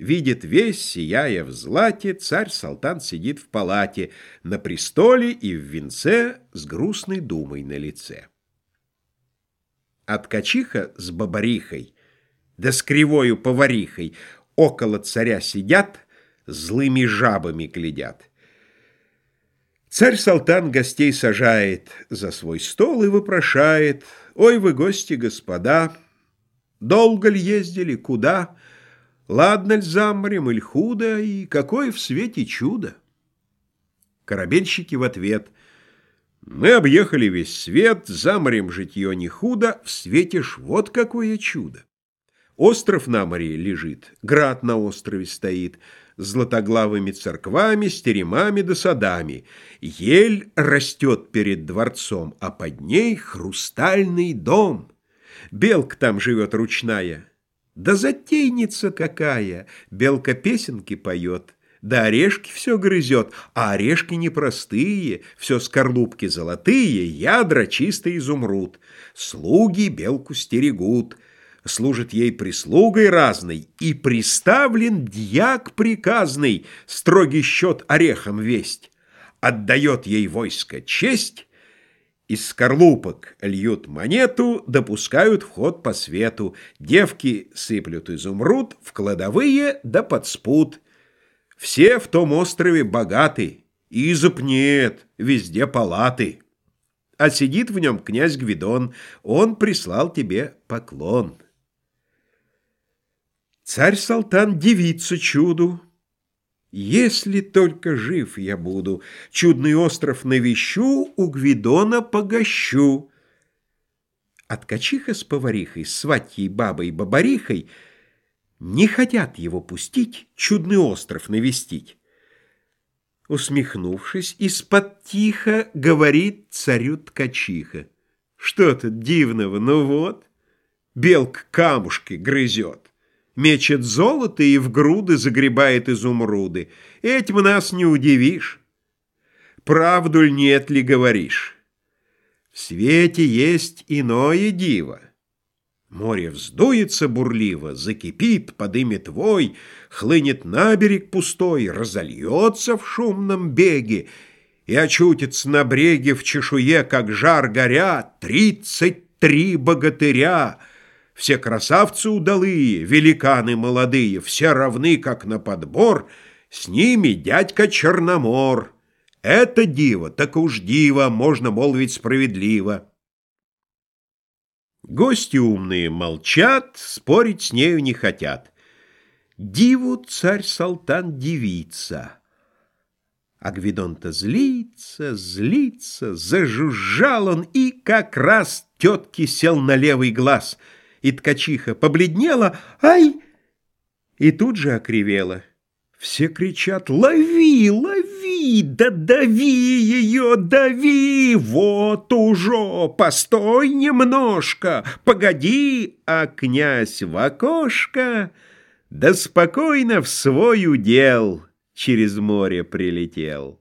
Видит весь, сияя в злате, царь-салтан сидит в палате, на престоле и в венце с грустной думой на лице. А ткачиха с бабарихой, да с кривою поварихой, около царя сидят, злыми жабами глядят. Царь-салтан гостей сажает за свой стол и вопрошает, «Ой вы, гости, господа, долго ли ездили, куда?» Ладно ль за морем, иль худо, и какое в свете чудо? Корабельщики в ответ. Мы объехали весь свет, за морем житье не худо, в свете ж вот какое чудо. Остров на море лежит, град на острове стоит, с златоглавыми церквами, с теремами да садами. Ель растет перед дворцом, а под ней хрустальный дом. Белка там живет ручная, да затейница какая! Белка песенки поет, да орешки все грызет, а орешки непростые, все скорлупки золотые, ядра чистый изумруд. Слуги белку стерегут, служит ей прислугой разной, и приставлен дьяк приказный, строгий счет орехом весть. Отдает ей войско честь, из скорлупок льют монету, допускают вход по свету. Девки сыплют изумруд в кладовые да под спут. Все в том острове богаты, изоб нет, везде палаты. А сидит в нем князь Гвидон, он прислал тебе поклон. Царь-салтан дивится чуду, если только жив я буду, чудный остров навещу, у Гвидона погощу. А ткачиха с поварихой, сватьей бабой бабарихой не хотят его пустить, чудный остров навестить. Усмехнувшись, из-под тихо говорит царю ткачиха. Что тут дивного, ну вот, белка камушки грызет. Мечет золото и в груды загребает изумруды. Этим нас не удивишь. Правду ль нет ли говоришь? В свете есть иное диво. Море вздуется бурливо, закипит, подымет вой, Хлынет на берег пустой, разольется в шумном беге И очутится на бреге в чешуе, как жар горя, Тридцать три богатыря — все красавцы удалые, великаны молодые, все равны, как на подбор, с ними дядька Черномор. Это диво, так уж диво, можно молвить справедливо. Гости умные молчат, спорить с нею не хотят. Диву царь-салтан дивится. А Гвидон-то злится, злится, зажужжал он и как раз тетке сел на левый глаз — и ткачиха побледнела, ай, и тут же окривела. Все кричат «Лови, лови, да дави ее, дави! Вот уже, постой немножко, погоди!» А князь в окошко, да спокойно в свой удел через море прилетел.